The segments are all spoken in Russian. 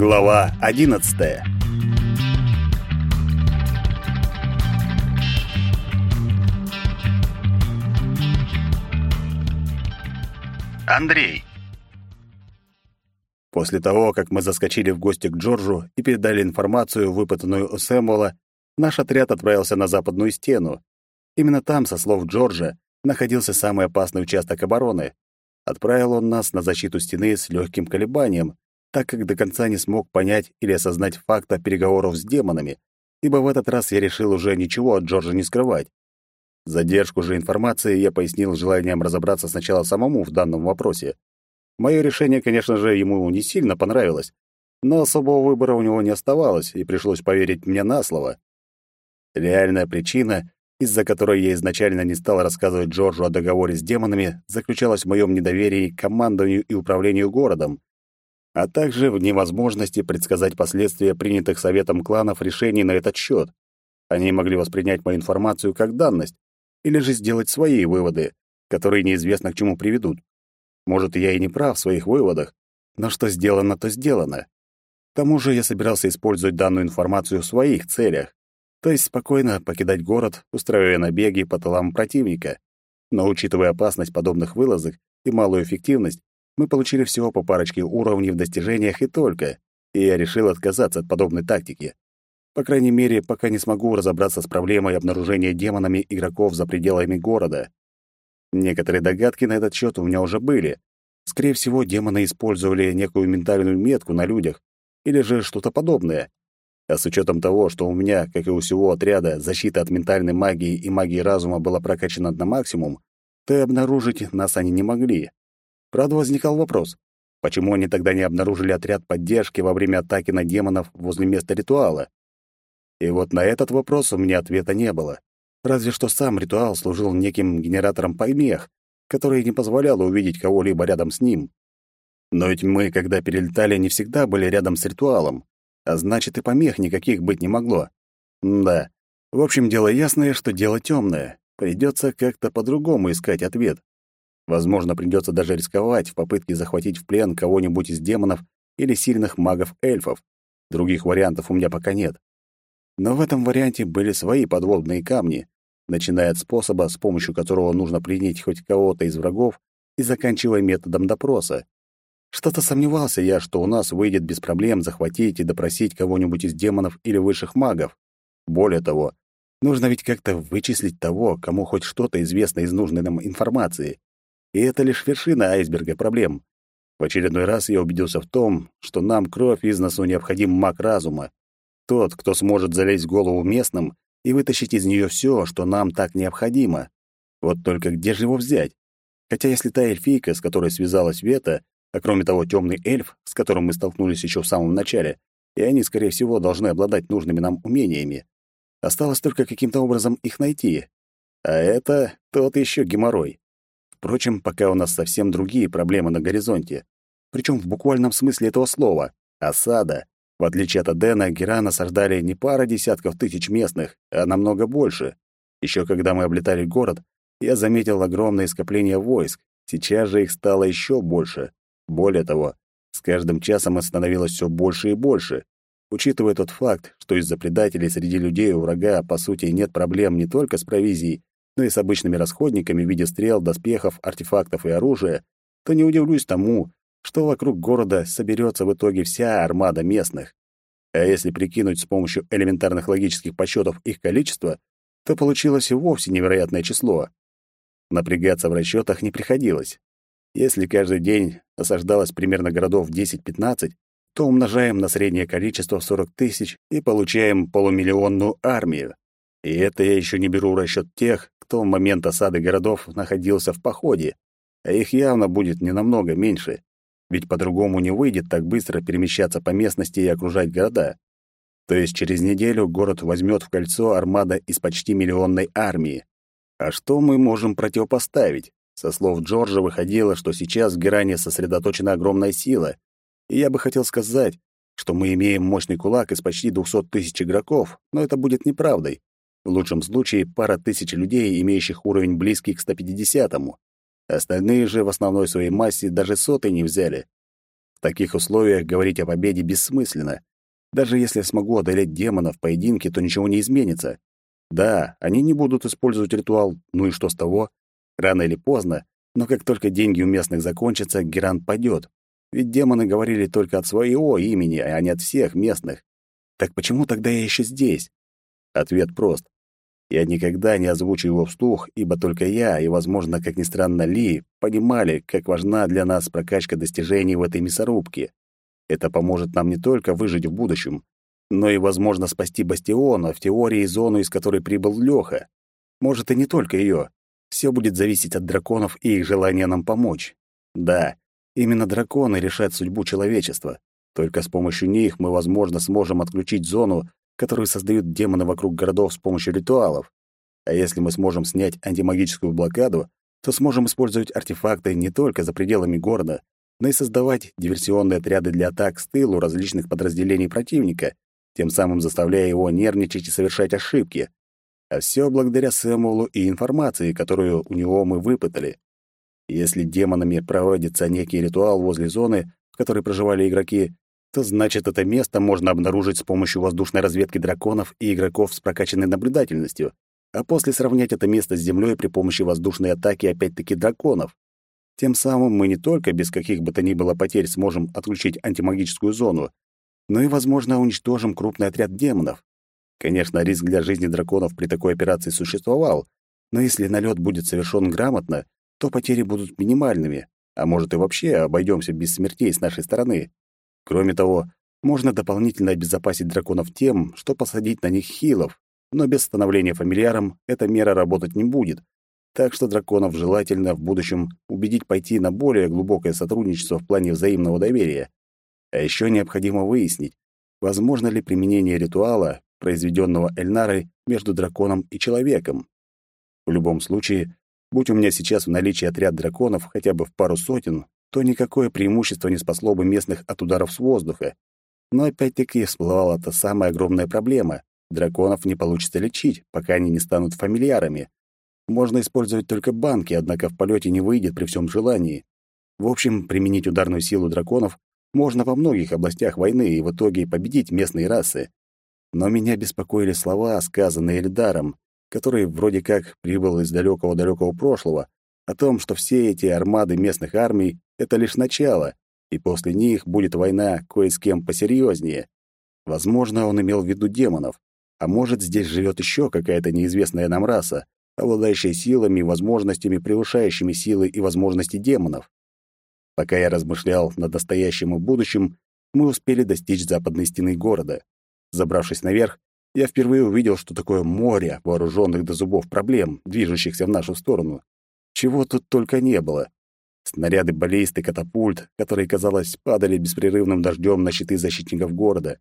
Глава 11. Андрей. После того, как мы заскочили в гости к Джорджу и передали информацию, выпытанную у Сэмуэла, наш отряд отправился на западную стену. Именно там, со слов Джорджа, находился самый опасный участок обороны. Отправил он нас на защиту стены с легким колебанием, так как до конца не смог понять или осознать факта переговоров с демонами, ибо в этот раз я решил уже ничего от Джорджа не скрывать. Задержку же информации я пояснил желанием разобраться сначала самому в данном вопросе. Мое решение, конечно же, ему не сильно понравилось, но особого выбора у него не оставалось, и пришлось поверить мне на слово. Реальная причина, из-за которой я изначально не стал рассказывать Джорджу о договоре с демонами, заключалась в моем недоверии к командованию и управлению городом, а также в невозможности предсказать последствия принятых советом кланов решений на этот счет. Они могли воспринять мою информацию как данность или же сделать свои выводы, которые неизвестно к чему приведут. Может, я и не прав в своих выводах, но что сделано, то сделано. К тому же я собирался использовать данную информацию в своих целях, то есть спокойно покидать город, устраивая набеги по тылам противника. Но учитывая опасность подобных вылазок и малую эффективность, мы получили всего по парочке уровней в достижениях и только, и я решил отказаться от подобной тактики. По крайней мере, пока не смогу разобраться с проблемой обнаружения демонами игроков за пределами города. Некоторые догадки на этот счет у меня уже были. Скорее всего, демоны использовали некую ментальную метку на людях или же что-то подобное. А с учетом того, что у меня, как и у всего отряда, защита от ментальной магии и магии разума была прокачана на максимум, то и обнаружить нас они не могли. Правда, возникал вопрос, почему они тогда не обнаружили отряд поддержки во время атаки на демонов возле места ритуала? И вот на этот вопрос у меня ответа не было. Разве что сам ритуал служил неким генератором помех, который не позволял увидеть кого-либо рядом с ним. Но ведь мы, когда перелетали, не всегда были рядом с ритуалом, а значит и помех никаких быть не могло. Да. В общем, дело ясное, что дело темное. Придется как-то по-другому искать ответ. Возможно, придется даже рисковать в попытке захватить в плен кого-нибудь из демонов или сильных магов-эльфов. Других вариантов у меня пока нет. Но в этом варианте были свои подводные камни, начиная от способа, с помощью которого нужно пленить хоть кого-то из врагов, и заканчивая методом допроса. Что-то сомневался я, что у нас выйдет без проблем захватить и допросить кого-нибудь из демонов или высших магов. Более того, нужно ведь как-то вычислить того, кому хоть что-то известно из нужной нам информации. И это лишь вершина айсберга проблем. В очередной раз я убедился в том, что нам кровь из носу необходим маг разума. Тот, кто сможет залезть в голову местным и вытащить из нее все, что нам так необходимо. Вот только где же его взять? Хотя если та эльфийка, с которой связалась Вета, а кроме того темный эльф, с которым мы столкнулись еще в самом начале, и они, скорее всего, должны обладать нужными нам умениями. Осталось только каким-то образом их найти. А это тот еще геморрой. Впрочем, пока у нас совсем другие проблемы на горизонте. Причем в буквальном смысле этого слова. Осада. В отличие от Адена, Геран осаждали не пара десятков тысяч местных, а намного больше. Еще когда мы облетали город, я заметил огромное скопление войск. Сейчас же их стало еще больше. Более того, с каждым часом их становилось все больше и больше. Учитывая тот факт, что из-за предателей среди людей у врага, по сути, нет проблем не только с провизией, но и с обычными расходниками в виде стрел, доспехов, артефактов и оружия, то не удивлюсь тому, что вокруг города соберется в итоге вся армада местных. А если прикинуть с помощью элементарных логических подсчетов их количество, то получилось и вовсе невероятное число. Напрягаться в расчетах не приходилось. Если каждый день осаждалось примерно городов 10-15, то умножаем на среднее количество в 40 тысяч и получаем полумиллионную армию. И это я еще не беру в расчет тех, кто в момент осады городов находился в походе, а их явно будет не намного меньше, ведь по-другому не выйдет так быстро перемещаться по местности и окружать города. То есть через неделю город возьмет в кольцо армада из почти миллионной армии. А что мы можем противопоставить? Со слов Джорджа выходило, что сейчас в Геране сосредоточена огромная сила, и я бы хотел сказать, что мы имеем мощный кулак из почти 200 тысяч игроков, но это будет неправдой. В лучшем случае пара тысяч людей, имеющих уровень близкий к 150-му. Остальные же в основной своей массе даже сотой не взяли. В таких условиях говорить о победе бессмысленно. Даже если я смогу одолеть демона в поединке, то ничего не изменится. Да, они не будут использовать ритуал, ну и что с того? Рано или поздно, но как только деньги у местных закончатся, Герант падет. Ведь демоны говорили только от своего имени, а не от всех местных. Так почему тогда я еще здесь? Ответ прост. Я никогда не озвучу его вслух, ибо только я и, возможно, как ни странно, Ли понимали, как важна для нас прокачка достижений в этой мясорубке. Это поможет нам не только выжить в будущем, но и, возможно, спасти Бастион, а в теории зону, из которой прибыл Лёха. Может, и не только её. Всё будет зависеть от драконов и их желания нам помочь. Да, именно драконы решат судьбу человечества. Только с помощью них мы, возможно, сможем отключить зону, которую создают демоны вокруг городов с помощью ритуалов. А если мы сможем снять антимагическую блокаду, то сможем использовать артефакты не только за пределами города, но и создавать диверсионные отряды для атак с тылу различных подразделений противника, тем самым заставляя его нервничать и совершать ошибки. А все благодаря Сэмуэлу и информации, которую у него мы выпытали. Если демонами проводится некий ритуал возле зоны, в которой проживали игроки, то значит, это место можно обнаружить с помощью воздушной разведки драконов и игроков с прокачанной наблюдательностью, а после сравнять это место с землей при помощи воздушной атаки опять-таки драконов. Тем самым мы не только без каких бы то ни было потерь сможем отключить антимагическую зону, но и, возможно, уничтожим крупный отряд демонов. Конечно, риск для жизни драконов при такой операции существовал, но если налет будет совершен грамотно, то потери будут минимальными, а может и вообще обойдемся без смертей с нашей стороны. Кроме того, можно дополнительно обезопасить драконов тем, что посадить на них хилов, но без становления фамильяром эта мера работать не будет. Так что драконов желательно в будущем убедить пойти на более глубокое сотрудничество в плане взаимного доверия. А еще необходимо выяснить, возможно ли применение ритуала, произведенного Эльнарой между драконом и человеком. В любом случае, будь у меня сейчас в наличии отряд драконов хотя бы в пару сотен, то никакое преимущество не спасло бы местных от ударов с воздуха. Но опять-таки всплывала та самая огромная проблема. Драконов не получится лечить, пока они не станут фамильярами. Можно использовать только банки, однако в полете не выйдет при всем желании. В общем, применить ударную силу драконов можно во многих областях войны и в итоге победить местные расы. Но меня беспокоили слова, сказанные Эльдаром, который вроде как прибыл из далекого-далекого прошлого, о том, что все эти армады местных армий — это лишь начало, и после них будет война кое с кем посерьезнее. Возможно, он имел в виду демонов, а может, здесь живет еще какая-то неизвестная нам раса, обладающая силами и возможностями, превышающими силы и возможности демонов. Пока я размышлял над настоящим и будущим, мы успели достичь западной стены города. Забравшись наверх, я впервые увидел, что такое море вооруженных до зубов проблем, движущихся в нашу сторону. Чего тут только не было. Снаряды баллисты, катапульт, которые, казалось, падали беспрерывным дождем на щиты защитников города.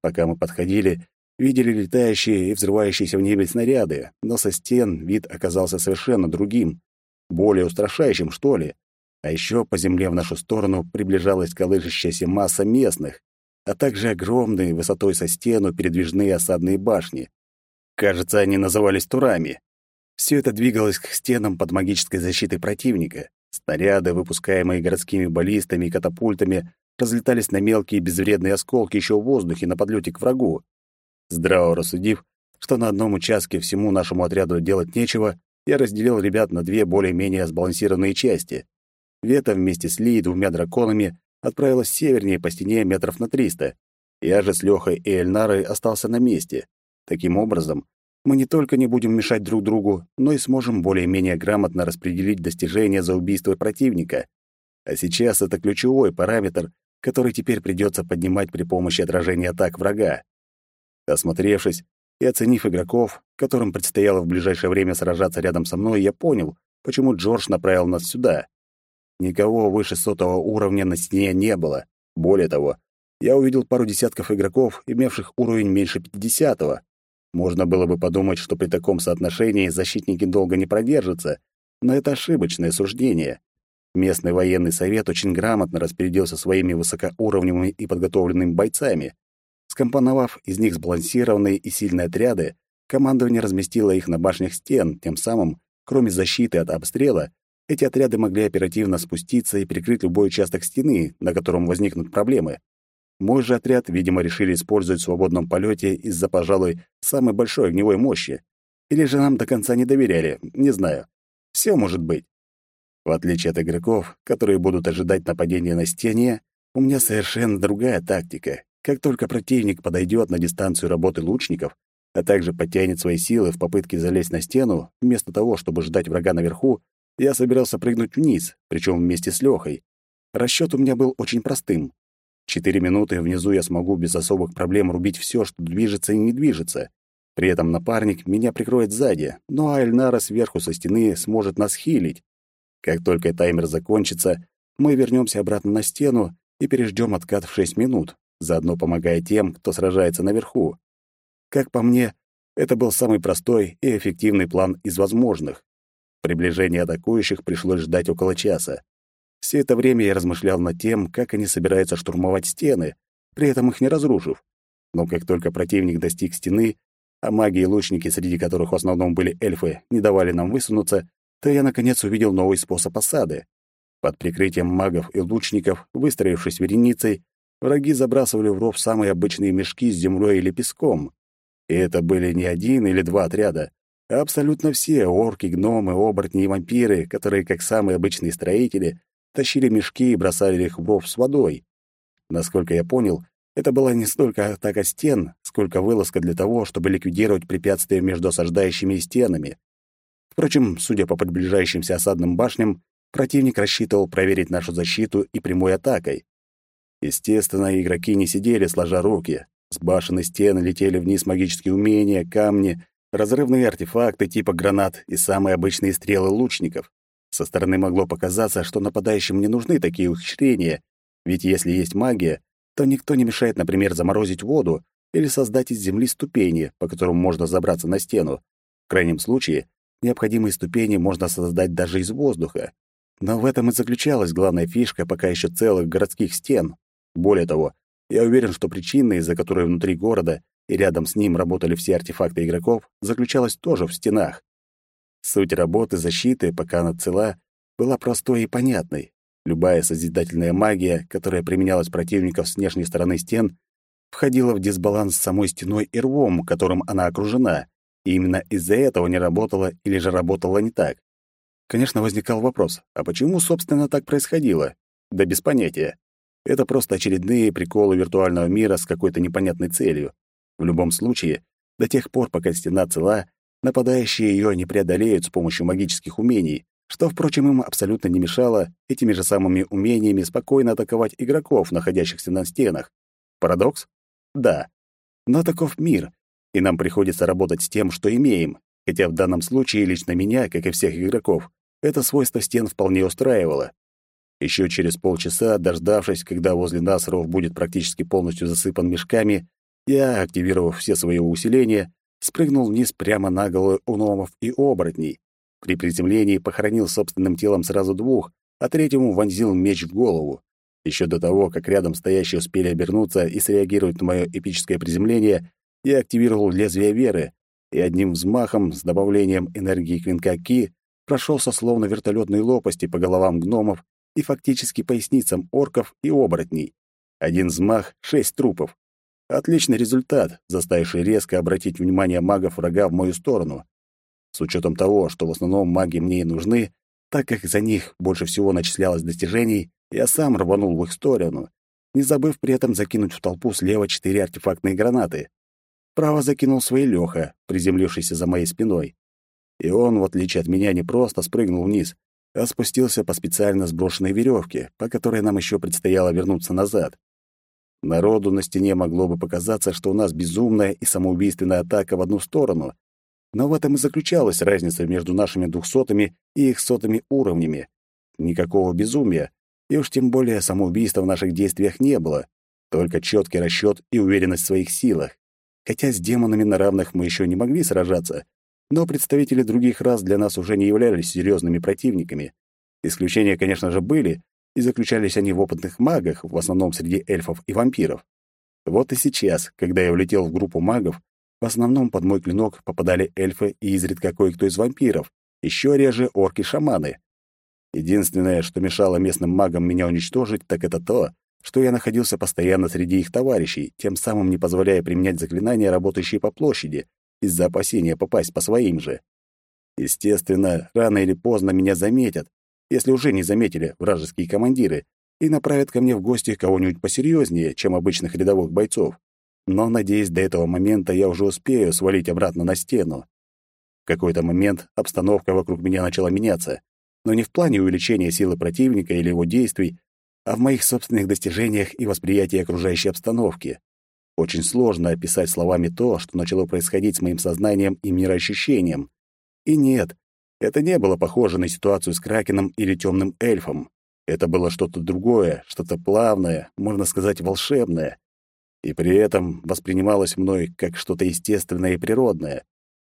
Пока мы подходили, видели летающие и взрывающиеся в небе снаряды, но со стен вид оказался совершенно другим, более устрашающим, что ли. А еще по земле в нашу сторону приближалась колышащаяся масса местных, а также огромные, высотой со стену, передвижные осадные башни. Кажется, они назывались турами. Все это двигалось к стенам под магической защитой противника. Снаряды, выпускаемые городскими баллистами и катапультами, разлетались на мелкие безвредные осколки еще в воздухе на подлете к врагу. Здраво рассудив, что на одном участке всему нашему отряду делать нечего, я разделил ребят на две более-менее сбалансированные части. Вета вместе с Ли и двумя драконами отправилась севернее по стене метров на триста. Я же с Лехой и Эльнарой остался на месте. Таким образом, мы не только не будем мешать друг другу, но и сможем более-менее грамотно распределить достижения за убийство противника. А сейчас это ключевой параметр, который теперь придется поднимать при помощи отражения атак врага. Осмотревшись и оценив игроков, которым предстояло в ближайшее время сражаться рядом со мной, я понял, почему Джордж направил нас сюда. Никого выше сотого уровня на стене не было. Более того, я увидел пару десятков игроков, имевших уровень меньше пятидесятого. Можно было бы подумать, что при таком соотношении защитники долго не продержатся, но это ошибочное суждение. Местный военный совет очень грамотно распорядился своими высокоуровневыми и подготовленными бойцами. Скомпоновав из них сбалансированные и сильные отряды, командование разместило их на башнях стен, тем самым, кроме защиты от обстрела, эти отряды могли оперативно спуститься и прикрыть любой участок стены, на котором возникнут проблемы. Мой же отряд, видимо, решили использовать в свободном полете из-за, пожалуй, самой большой огневой мощи. Или же нам до конца не доверяли, не знаю. Все может быть. В отличие от игроков, которые будут ожидать нападения на стене, у меня совершенно другая тактика. Как только противник подойдет на дистанцию работы лучников, а также подтянет свои силы в попытке залезть на стену, вместо того, чтобы ждать врага наверху, я собирался прыгнуть вниз, причем вместе с Лехой. Расчет у меня был очень простым. Четыре минуты внизу я смогу без особых проблем рубить все, что движется и не движется. При этом напарник меня прикроет сзади, ну а Эльнара сверху со стены сможет нас хилить. Как только таймер закончится, мы вернемся обратно на стену и переждем откат в шесть минут, заодно помогая тем, кто сражается наверху. Как по мне, это был самый простой и эффективный план из возможных. Приближение атакующих пришлось ждать около часа. Все это время я размышлял над тем, как они собираются штурмовать стены, при этом их не разрушив. Но как только противник достиг стены, а маги и лучники, среди которых в основном были эльфы, не давали нам высунуться, то я наконец увидел новый способ осады. Под прикрытием магов и лучников, выстроившись вереницей, враги забрасывали в ров самые обычные мешки с землей или песком. И это были не один или два отряда, а абсолютно все орки, гномы, оборотни и вампиры, которые, как самые обычные строители, тащили мешки и бросали их в ров с водой. Насколько я понял, это была не столько атака стен, сколько вылазка для того, чтобы ликвидировать препятствия между осаждающими стенами. Впрочем, судя по приближающимся осадным башням, противник рассчитывал проверить нашу защиту и прямой атакой. Естественно, игроки не сидели сложа руки. С башен и стен летели вниз магические умения, камни, разрывные артефакты типа гранат и самые обычные стрелы лучников. Со стороны могло показаться, что нападающим не нужны такие ухищрения, ведь если есть магия, то никто не мешает, например, заморозить воду или создать из земли ступени, по которым можно забраться на стену. В крайнем случае, необходимые ступени можно создать даже из воздуха. Но в этом и заключалась главная фишка пока еще целых городских стен. Более того, я уверен, что причина, из-за которой внутри города и рядом с ним работали все артефакты игроков, заключалась тоже в стенах. Суть работы защиты, пока она цела, была простой и понятной. Любая созидательная магия, которая применялась противников с внешней стороны стен, входила в дисбаланс с самой стеной и рвом, которым она окружена, и именно из-за этого не работала или же работала не так. Конечно, возникал вопрос, а почему, собственно, так происходило? Да без понятия. Это просто очередные приколы виртуального мира с какой-то непонятной целью. В любом случае, до тех пор, пока стена цела, нападающие ее не преодолеют с помощью магических умений, что, впрочем, им абсолютно не мешало этими же самыми умениями спокойно атаковать игроков, находящихся на стенах. Парадокс? Да. Но таков мир, и нам приходится работать с тем, что имеем, хотя в данном случае лично меня, как и всех игроков, это свойство стен вполне устраивало. Еще через полчаса, дождавшись, когда возле нас ров будет практически полностью засыпан мешками, я, активировав все свои усиления, спрыгнул вниз прямо на головы уномов и оборотней. При приземлении похоронил собственным телом сразу двух, а третьему вонзил меч в голову. Еще до того, как рядом стоящие успели обернуться и среагировать на мое эпическое приземление, я активировал лезвие веры и одним взмахом с добавлением энергии клинка Ки прошелся словно вертолетной лопасти по головам гномов и фактически поясницам орков и оборотней. Один взмах — шесть трупов. Отличный результат, заставивший резко обратить внимание магов врага в мою сторону. С учетом того, что в основном маги мне и нужны, так как за них больше всего начислялось достижений, я сам рванул в их сторону, не забыв при этом закинуть в толпу слева четыре артефактные гранаты. Право закинул свои Лёха, приземлившийся за моей спиной. И он, в отличие от меня, не просто спрыгнул вниз, а спустился по специально сброшенной веревке, по которой нам еще предстояло вернуться назад. Народу на стене могло бы показаться, что у нас безумная и самоубийственная атака в одну сторону. Но в этом и заключалась разница между нашими двухсотыми и их сотыми уровнями. Никакого безумия, и уж тем более самоубийства в наших действиях не было, только четкий расчет и уверенность в своих силах. Хотя с демонами на равных мы еще не могли сражаться, но представители других рас для нас уже не являлись серьезными противниками. Исключения, конечно же, были, и заключались они в опытных магах, в основном среди эльфов и вампиров. Вот и сейчас, когда я влетел в группу магов, в основном под мой клинок попадали эльфы и изредка кое-кто из вампиров, еще реже орки-шаманы. Единственное, что мешало местным магам меня уничтожить, так это то, что я находился постоянно среди их товарищей, тем самым не позволяя применять заклинания, работающие по площади, из-за опасения попасть по своим же. Естественно, рано или поздно меня заметят, если уже не заметили вражеские командиры, и направят ко мне в гости кого-нибудь посерьезнее, чем обычных рядовых бойцов. Но, надеюсь, до этого момента я уже успею свалить обратно на стену. В какой-то момент обстановка вокруг меня начала меняться, но не в плане увеличения силы противника или его действий, а в моих собственных достижениях и восприятии окружающей обстановки. Очень сложно описать словами то, что начало происходить с моим сознанием и мироощущением. И нет, это не было похоже на ситуацию с Кракеном или темным эльфом. Это было что-то другое, что-то плавное, можно сказать, волшебное. И при этом воспринималось мной как что-то естественное и природное.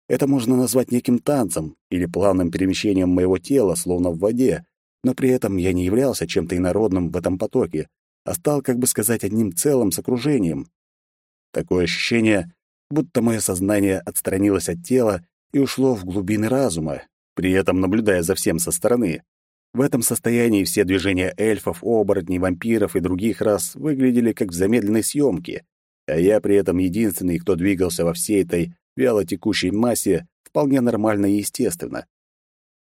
Это можно назвать неким танцем или плавным перемещением моего тела, словно в воде, но при этом я не являлся чем-то инородным в этом потоке, а стал, как бы сказать, одним целым с окружением. Такое ощущение, будто мое сознание отстранилось от тела и ушло в глубины разума, при этом наблюдая за всем со стороны. В этом состоянии все движения эльфов, оборотней, вампиров и других рас выглядели как в замедленной съемке, а я при этом единственный, кто двигался во всей этой вяло текущей массе вполне нормально и естественно.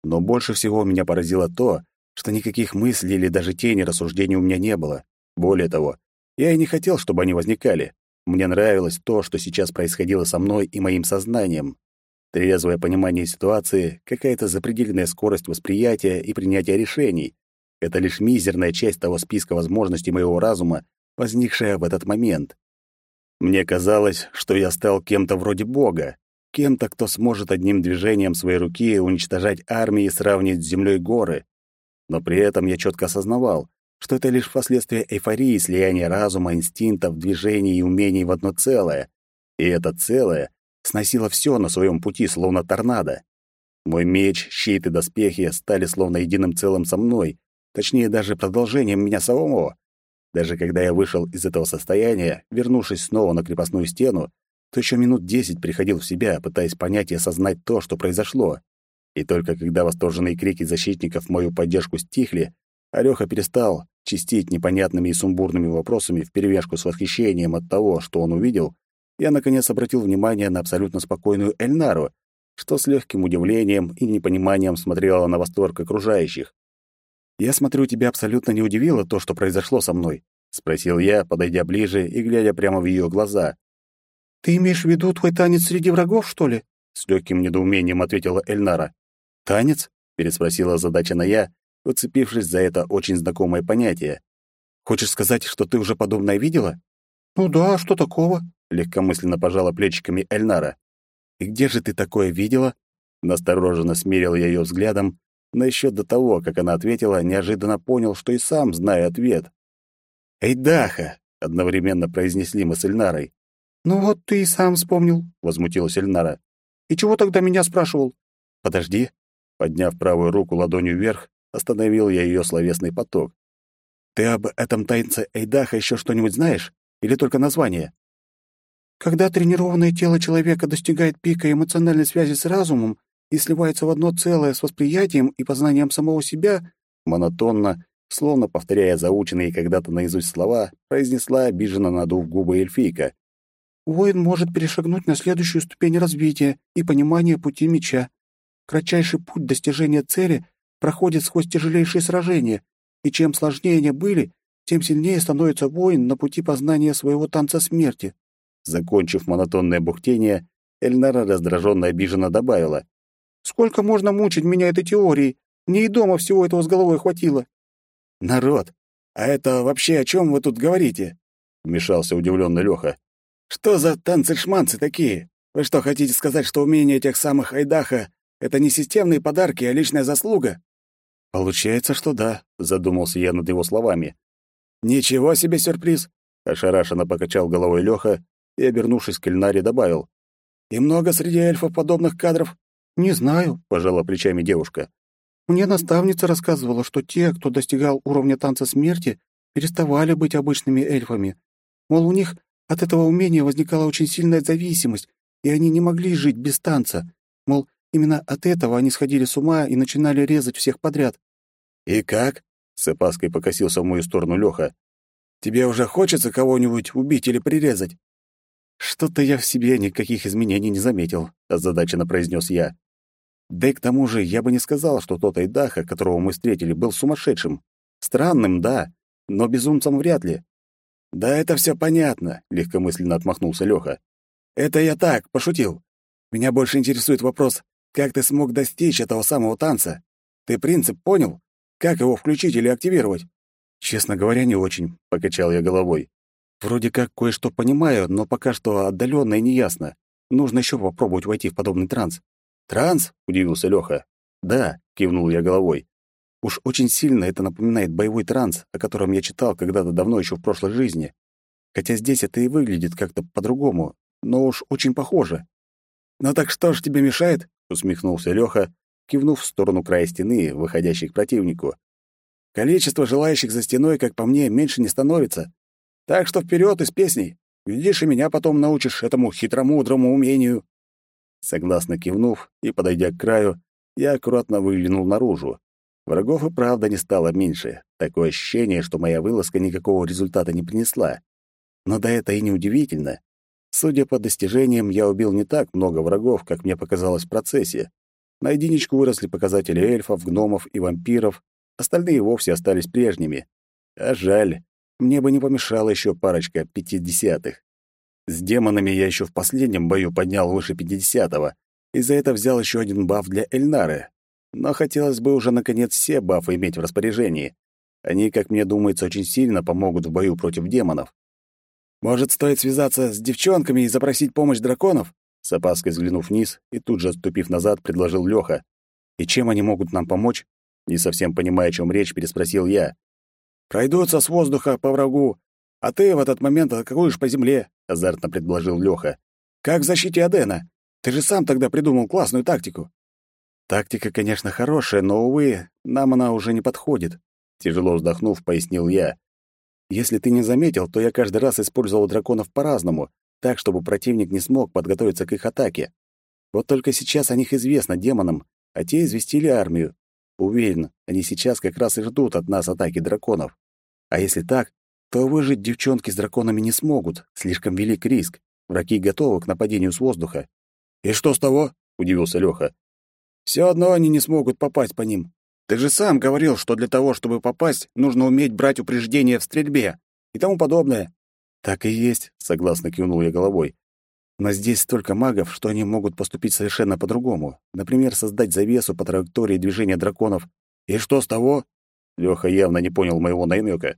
Но больше всего меня поразило то, что никаких мыслей или даже тени рассуждений у меня не было. Более того, я и не хотел, чтобы они возникали. Мне нравилось то, что сейчас происходило со мной и моим сознанием. Трезвое понимание ситуации, какая-то запредельная скорость восприятия и принятия решений. Это лишь мизерная часть того списка возможностей моего разума, возникшая в этот момент. Мне казалось, что я стал кем-то вроде бога, кем-то, кто сможет одним движением своей руки уничтожать армии и сравнить с землей горы. Но при этом я четко осознавал, что это лишь последствия эйфории слияния разума, инстинктов, движений и умений в одно целое. И это целое сносила все на своем пути, словно торнадо. Мой меч, щит и доспехи стали словно единым целым со мной, точнее, даже продолжением меня самого. Даже когда я вышел из этого состояния, вернувшись снова на крепостную стену, то еще минут десять приходил в себя, пытаясь понять и осознать то, что произошло. И только когда восторженные крики защитников мою поддержку стихли, Орёха перестал чистить непонятными и сумбурными вопросами вперемешку с восхищением от того, что он увидел, я наконец обратил внимание на абсолютно спокойную Эльнару, что с легким удивлением и непониманием смотрела на восторг окружающих. «Я смотрю, тебя абсолютно не удивило то, что произошло со мной?» — спросил я, подойдя ближе и глядя прямо в ее глаза. «Ты имеешь в виду твой танец среди врагов, что ли?» — с легким недоумением ответила Эльнара. «Танец?» — переспросила задача я, уцепившись за это очень знакомое понятие. «Хочешь сказать, что ты уже подобное видела?» «Ну да, что такого?» Легкомысленно пожала плечиками Эльнара. «И где же ты такое видела?» Настороженно смерил я ее взглядом, но еще до того, как она ответила, неожиданно понял, что и сам знаю ответ. «Эйдаха!» — одновременно произнесли мы с Эльнарой. «Ну вот ты и сам вспомнил», — возмутилась Эльнара. «И чего тогда меня спрашивал?» «Подожди». Подняв правую руку ладонью вверх, остановил я ее словесный поток. «Ты об этом таинце Эйдаха еще что-нибудь знаешь? Или только название?» Когда тренированное тело человека достигает пика эмоциональной связи с разумом и сливается в одно целое с восприятием и познанием самого себя, монотонно, словно повторяя заученные когда-то наизусть слова, произнесла обиженно надув губы эльфийка. Воин может перешагнуть на следующую ступень развития и понимания пути меча. Кратчайший путь достижения цели проходит сквозь тяжелейшие сражения, и чем сложнее они были, тем сильнее становится воин на пути познания своего танца смерти. Закончив монотонное бухтение, Эльнара раздраженно обиженно добавила. «Сколько можно мучить меня этой теорией? Мне и дома всего этого с головой хватило». «Народ, а это вообще о чем вы тут говорите?» — вмешался удивленный Леха. «Что за танцы-шманцы такие? Вы что, хотите сказать, что умение этих самых Айдаха — это не системные подарки, а личная заслуга?» «Получается, что да», — задумался я над его словами. «Ничего себе сюрприз!» — ошарашенно покачал головой Леха и, обернувшись к Эльнаре, добавил. «И много среди эльфов подобных кадров?» «Не знаю», — пожала плечами девушка. «Мне наставница рассказывала, что те, кто достигал уровня танца смерти, переставали быть обычными эльфами. Мол, у них от этого умения возникала очень сильная зависимость, и они не могли жить без танца. Мол, именно от этого они сходили с ума и начинали резать всех подряд. «И как?» — с опаской покосился в мою сторону Лёха. «Тебе уже хочется кого-нибудь убить или прирезать?» «Что-то я в себе никаких изменений не заметил», — озадаченно произнес я. Да и к тому же я бы не сказал, что тот Айдаха, которого мы встретили, был сумасшедшим. Странным, да, но безумцем вряд ли. «Да это все понятно», — легкомысленно отмахнулся Лёха. «Это я так, пошутил. Меня больше интересует вопрос, как ты смог достичь этого самого танца? Ты принцип понял? Как его включить или активировать?» «Честно говоря, не очень», — покачал я головой. «Вроде как кое-что понимаю, но пока что отдаленно и неясно. Нужно еще попробовать войти в подобный транс». «Транс?» — удивился Лёха. «Да», — кивнул я головой. Уж очень сильно это напоминает боевой транс, о котором я читал когда-то давно еще в прошлой жизни. Хотя здесь это и выглядит как-то по-другому, но уж очень похоже. «Ну так что ж тебе мешает?» — усмехнулся Лёха, кивнув в сторону края стены, выходящей к противнику. «Количество желающих за стеной, как по мне, меньше не становится. Так что вперед из песней. Видишь, и меня потом научишь этому хитромудрому умению». Согласно кивнув и подойдя к краю, я аккуратно выглянул наружу. Врагов и правда не стало меньше. Такое ощущение, что моя вылазка никакого результата не принесла. Но да это и не удивительно. Судя по достижениям, я убил не так много врагов, как мне показалось в процессе. На единичку выросли показатели эльфов, гномов и вампиров, остальные вовсе остались прежними. А жаль, мне бы не помешала еще парочка пятидесятых. С демонами я еще в последнем бою поднял выше пятидесятого, и за это взял еще один баф для Эльнары, но хотелось бы уже, наконец, все бафы иметь в распоряжении. Они, как мне думается, очень сильно помогут в бою против демонов. «Может, стоит связаться с девчонками и запросить помощь драконов?» С опаской взглянув вниз и тут же отступив назад, предложил Лёха. «И чем они могут нам помочь?» Не совсем понимая, о чем речь, переспросил я. «Пройдутся с воздуха по врагу, а ты в этот момент атакуешь по земле», — азартно предложил Лёха. «Как в защите Адена. Ты же сам тогда придумал классную тактику». Тактика, конечно, хорошая, но, увы, нам она уже не подходит. Тяжело вздохнув, пояснил я. Если ты не заметил, то я каждый раз использовал драконов по-разному, так, чтобы противник не смог подготовиться к их атаке. Вот только сейчас о них известно демонам, а те известили армию. Уверен, они сейчас как раз и ждут от нас атаки драконов. А если так, то выжить девчонки с драконами не смогут, слишком велик риск. Враги готовы к нападению с воздуха. «И что с того?» — удивился Лёха. Все одно они не смогут попасть по ним. Ты же сам говорил, что для того, чтобы попасть, нужно уметь брать упреждение в стрельбе и тому подобное. Так и есть, согласно кивнул я головой. Но здесь столько магов, что они могут поступить совершенно по-другому. Например, создать завесу по траектории движения драконов. И что с того? Лёха явно не понял моего намека.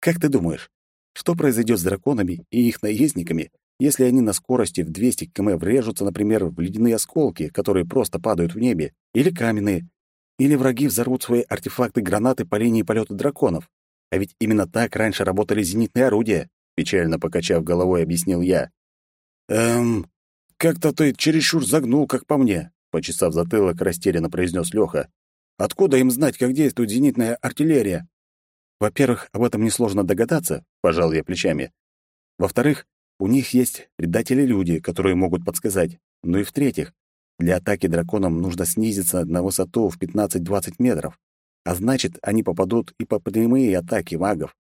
Как ты думаешь, что произойдет с драконами и их наездниками, если они на скорости в 200 км врежутся, например, в ледяные осколки, которые просто падают в небе, или каменные, или враги взорвут свои артефакты-гранаты по линии полета драконов. А ведь именно так раньше работали зенитные орудия, печально покачав головой, объяснил я. Эм, как-то ты чересчур загнул, как по мне, почесав затылок, растерянно произнес Лёха. Откуда им знать, как действует зенитная артиллерия? Во-первых, об этом несложно догадаться, пожал я плечами. Во-вторых, у них есть предатели-люди, которые могут подсказать. Ну и в-третьих, для атаки драконом нужно снизиться на высоту в 15-20 метров. А значит, они попадут и по прямые атаки магов.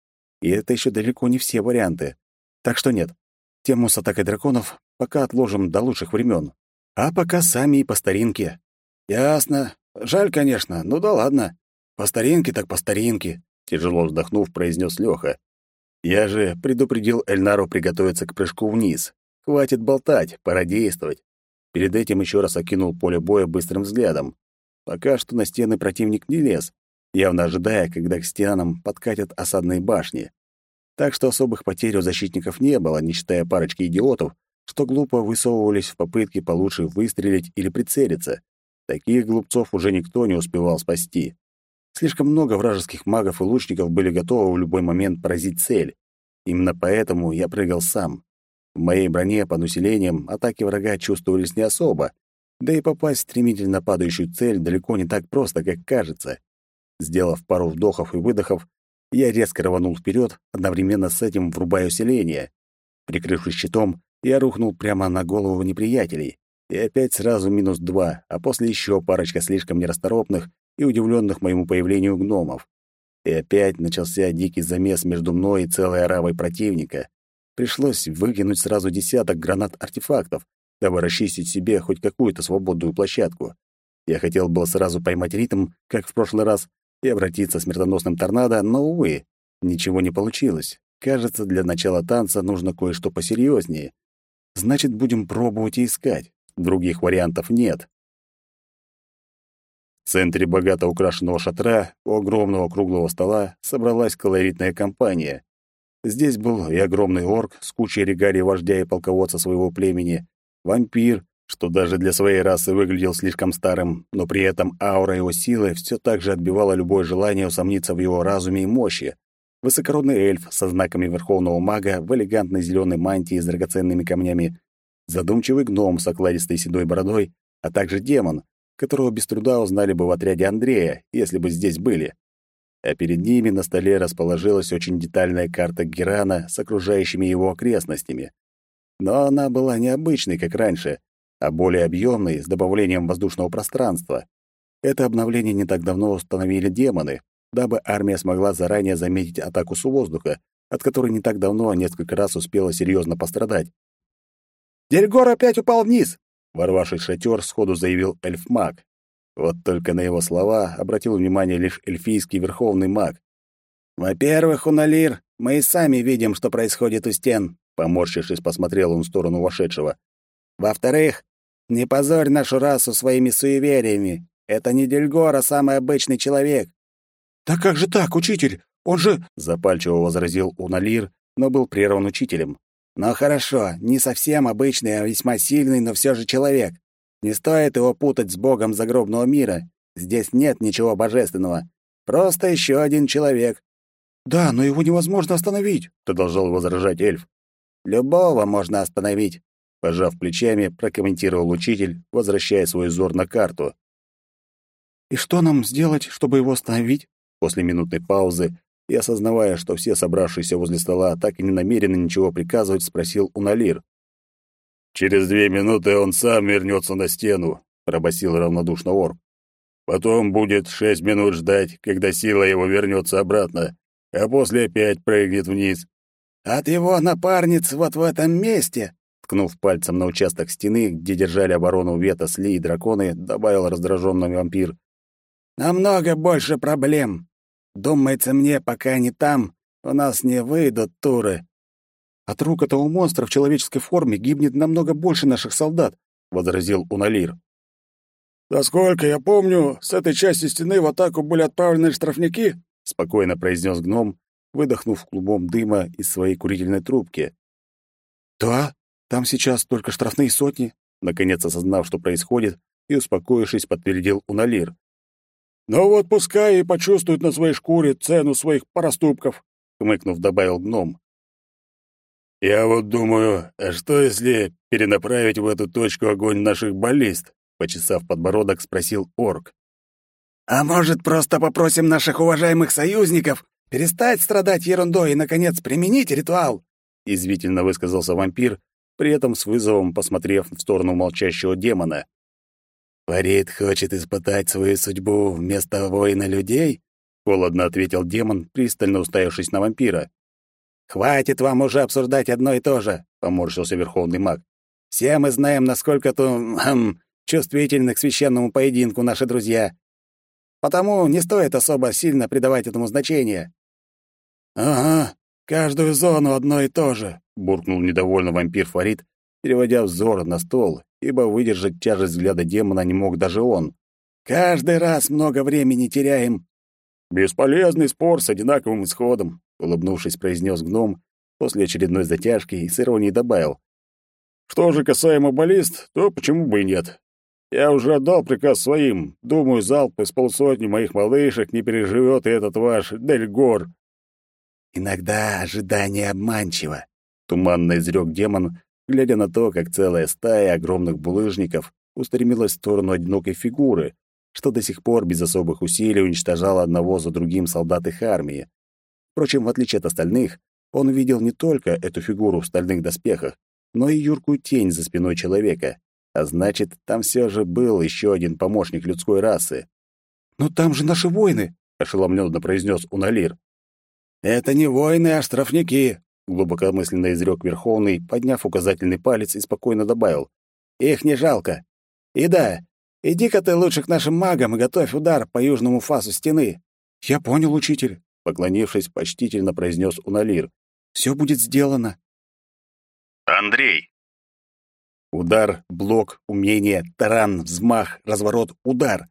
И это еще далеко не все варианты. Так что нет, тему с атакой драконов пока отложим до лучших времен. А пока сами и по старинке. Ясно. Жаль, конечно, ну да ладно. По старинке так по старинке, тяжело вздохнув, произнес Лёха. Я же предупредил Эльнару приготовиться к прыжку вниз. Хватит болтать, пора действовать. Перед этим еще раз окинул поле боя быстрым взглядом. Пока что на стены противник не лез, явно ожидая, когда к стенам подкатят осадные башни. Так что особых потерь у защитников не было, не считая парочки идиотов, что глупо высовывались в попытке получше выстрелить или прицелиться. Таких глупцов уже никто не успевал спасти. Слишком много вражеских магов и лучников были готовы в любой момент поразить цель. Именно поэтому я прыгал сам. В моей броне под усилением атаки врага чувствовались не особо, да и попасть в стремительно падающую цель далеко не так просто, как кажется. Сделав пару вдохов и выдохов, я резко рванул вперед, одновременно с этим врубая усиление. Прикрывшись щитом, я рухнул прямо на голову неприятелей. И опять сразу минус два, а после еще парочка слишком нерасторопных и удивленных моему появлению гномов. И опять начался дикий замес между мной и целой оравой противника. Пришлось выкинуть сразу десяток гранат-артефактов, дабы расчистить себе хоть какую-то свободную площадку. Я хотел было сразу поймать ритм, как в прошлый раз, и обратиться смертоносным торнадо, но, увы, ничего не получилось. Кажется, для начала танца нужно кое-что посерьезнее. Значит, будем пробовать и искать. Других вариантов нет. В центре богато украшенного шатра у огромного круглого стола собралась колоритная компания. Здесь был и огромный орк с кучей регалий вождя и полководца своего племени, вампир, что даже для своей расы выглядел слишком старым, но при этом аура его силы все так же отбивала любое желание усомниться в его разуме и мощи. Высокородный эльф со знаками верховного мага в элегантной зеленой мантии с драгоценными камнями, задумчивый гном с окладистой седой бородой, а также демон, которого без труда узнали бы в отряде Андрея, если бы здесь были. А перед ними на столе расположилась очень детальная карта Герана с окружающими его окрестностями. Но она была необычной, как раньше, а более объемной, с добавлением воздушного пространства. Это обновление не так давно установили демоны, дабы армия смогла заранее заметить атаку с воздуха, от которой не так давно несколько раз успела серьезно пострадать. «Дельгор опять упал вниз!» Ворвавший шатер сходу заявил эльф-маг. Вот только на его слова обратил внимание лишь эльфийский верховный маг. «Во-первых, Уналир, мы и сами видим, что происходит у стен», поморщившись, посмотрел он в сторону вошедшего. «Во-вторых, не позорь нашу расу своими суевериями. Это не Дельгор, а самый обычный человек». «Да как же так, учитель? Он же...» запальчиво возразил Уналир, но был прерван учителем. «Ну хорошо, не совсем обычный, а весьма сильный, но все же человек. Не стоит его путать с богом загробного мира. Здесь нет ничего божественного. Просто еще один человек». «Да, но его невозможно остановить», — продолжал возражать эльф. «Любого можно остановить», — пожав плечами, прокомментировал учитель, возвращая свой взор на карту. «И что нам сделать, чтобы его остановить?» После минутной паузы и, осознавая, что все собравшиеся возле стола так и не намерены ничего приказывать, спросил Уналир. «Через две минуты он сам вернется на стену», — пробасил равнодушно орк. «Потом будет шесть минут ждать, когда сила его вернется обратно, а после опять прыгнет вниз». «От его напарниц вот в этом месте», ткнув пальцем на участок стены, где держали оборону Вета, Сли и драконы, добавил раздраженный вампир. «Намного больше проблем. Думается мне, пока они там, у нас не выйдут туры». «От рук этого монстра в человеческой форме гибнет намного больше наших солдат», — возразил Уналир. «Насколько я помню, с этой части стены в атаку были отправлены штрафники», — спокойно произнес гном, выдохнув клубом дыма из своей курительной трубки. «Да, там сейчас только штрафные сотни», — наконец осознав, что происходит, и, успокоившись, подтвердил Уналир. «Ну вот пускай и почувствуют на своей шкуре цену своих проступков», — хмыкнув, добавил гном. «Я вот думаю, а что если перенаправить в эту точку огонь наших баллист?» — почесав подбородок, спросил орк. «А может, просто попросим наших уважаемых союзников перестать страдать ерундой и, наконец, применить ритуал?» — извительно высказался вампир, при этом с вызовом посмотрев в сторону молчащего демона. «Фарид хочет испытать свою судьбу вместо воина людей?» — холодно ответил демон, пристально уставившись на вампира. «Хватит вам уже обсуждать одно и то же», — поморщился верховный маг. «Все мы знаем, насколько то хм, чувствительны к священному поединку наши друзья. Потому не стоит особо сильно придавать этому значение». «Ага, каждую зону одно и то же», — буркнул недовольно вампир Фарид, переводя взор на стол, ибо выдержать тяжесть взгляда демона не мог даже он. «Каждый раз много времени теряем». «Бесполезный спор с одинаковым исходом», — улыбнувшись, произнес гном после очередной затяжки и с иронией добавил. «Что же касаемо баллист, то почему бы и нет? Я уже отдал приказ своим. Думаю, залп из полсотни моих малышек не переживет и этот ваш Дельгор». «Иногда ожидание обманчиво», — туманно изрек демон, глядя на то, как целая стая огромных булыжников устремилась в сторону одинокой фигуры, что до сих пор без особых усилий уничтожала одного за другим солдат их армии. Впрочем, в отличие от остальных, он видел не только эту фигуру в стальных доспехах, но и юркую тень за спиной человека. А значит, там все же был еще один помощник людской расы. «Но там же наши воины!» — ошеломленно произнес Уналир. «Это не воины, а штрафники», — глубокомысленно изрек Верховный, подняв указательный палец и спокойно добавил. «Их не жалко. И да, иди-ка ты лучше к нашим магам и готовь удар по южному фасу стены». «Я понял, учитель», — поклонившись, почтительно произнес Уналир. «Все будет сделано». Андрей. Удар, блок, умение, таран, взмах, разворот, удар.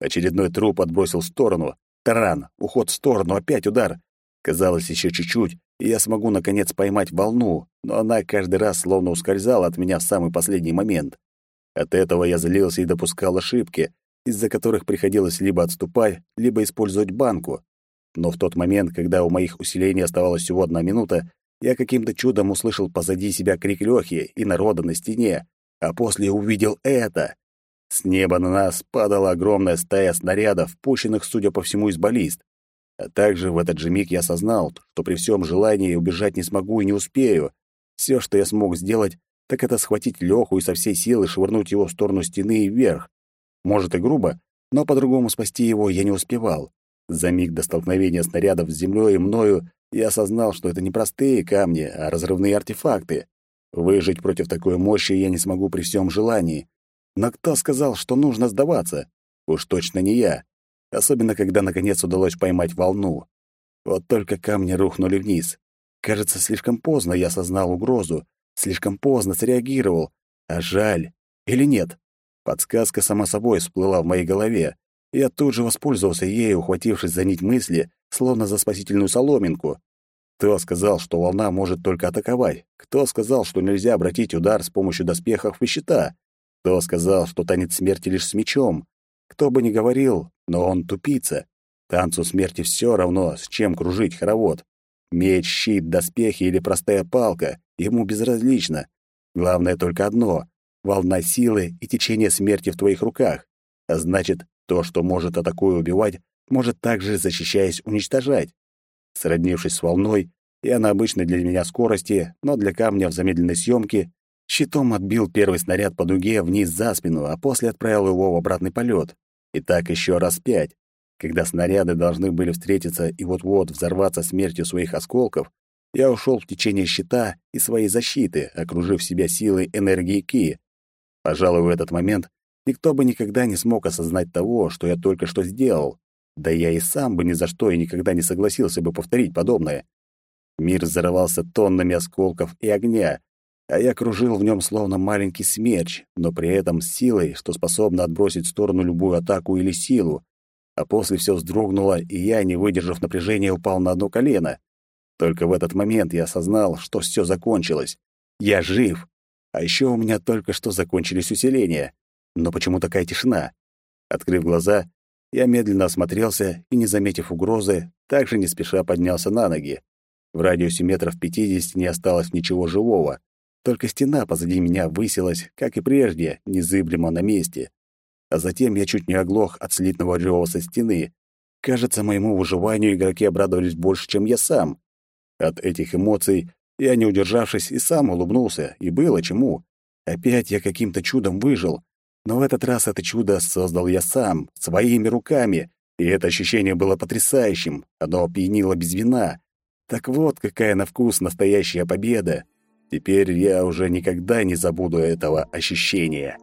Очередной труп отбросил в сторону. Таран, уход в сторону, опять удар. Казалось, еще чуть-чуть, и я смогу наконец поймать волну, но она каждый раз словно ускользала от меня в самый последний момент. От этого я злился и допускал ошибки, из-за которых приходилось либо отступать, либо использовать банку. Но в тот момент, когда у моих усилений оставалась всего одна минута, я каким-то чудом услышал позади себя крик Лёхи и народа на стене, а после увидел это. С неба на нас падала огромная стая снарядов, пущенных, судя по всему, из баллист. А также в этот же миг я осознал, что при всем желании убежать не смогу и не успею. Все, что я смог сделать, так это схватить Лёху и со всей силы швырнуть его в сторону стены и вверх. Может и грубо, но по-другому спасти его я не успевал. За миг до столкновения снарядов с землей и мною я осознал, что это не простые камни, а разрывные артефакты. Выжить против такой мощи я не смогу при всем желании. Но кто сказал, что нужно сдаваться? Уж точно не я. Особенно, когда наконец удалось поймать волну. Вот только камни рухнули вниз. Кажется, слишком поздно я осознал угрозу, слишком поздно среагировал. А жаль. Или нет? Подсказка сама собой всплыла в моей голове. Я тут же воспользовался ею, ухватившись за нить мысли, словно за спасительную соломинку. Кто сказал, что волна может только атаковать? Кто сказал, что нельзя обратить удар с помощью доспехов и щита? Кто сказал, что танец смерти лишь с мечом? Кто бы ни говорил, но он тупица. Танцу смерти все равно, с чем кружить хоровод. Меч, щит, доспехи или простая палка — ему безразлично. Главное только одно — волна силы и течение смерти в твоих руках. А значит, то, что может атакуя убивать, может также, защищаясь, уничтожать. Сроднившись с волной, я на обычной для меня скорости, но для камня в замедленной съемке, щитом отбил первый снаряд по дуге вниз за спину, а после отправил его в обратный полет. И так еще раз пять. Когда снаряды должны были встретиться и вот-вот взорваться смертью своих осколков, я ушел в течение щита и своей защиты, окружив себя силой энергии Ки. Пожалуй, в этот момент никто бы никогда не смог осознать того, что я только что сделал. Да я и сам бы ни за что и никогда не согласился бы повторить подобное. Мир взорвался тоннами осколков и огня, а я кружил в нем словно маленький смерч, но при этом с силой, что способна отбросить в сторону любую атаку или силу. А после все вздрогнуло, и я, не выдержав напряжения, упал на одно колено. Только в этот момент я осознал, что все закончилось. Я жив. А еще у меня только что закончились усиления. Но почему такая тишина? Открыв глаза, я медленно осмотрелся и, не заметив угрозы, также не спеша поднялся на ноги. В радиусе метров пятидесяти не осталось ничего живого. Только стена позади меня высилась, как и прежде, незыблемо на месте. А затем я чуть не оглох от слитного рёва со стены. Кажется, моему выживанию игроки обрадовались больше, чем я сам. От этих эмоций я, не удержавшись, и сам улыбнулся, и было чему. Опять я каким-то чудом выжил, но в этот раз это чудо создал я сам, своими руками, и это ощущение было потрясающим, оно опьянило без вина. Так вот, какая на вкус настоящая победа. Теперь я уже никогда не забуду этого ощущения.